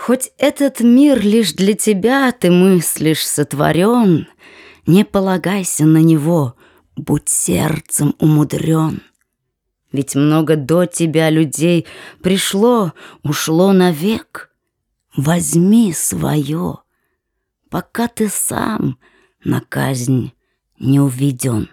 Хоть этот мир лишь для тебя, а ты мыслишь, сотворен, Не полагайся на него, будь сердцем умудрен. Ведь много до тебя людей пришло, ушло навек. Возьми свое, пока ты сам на казнь не уведен.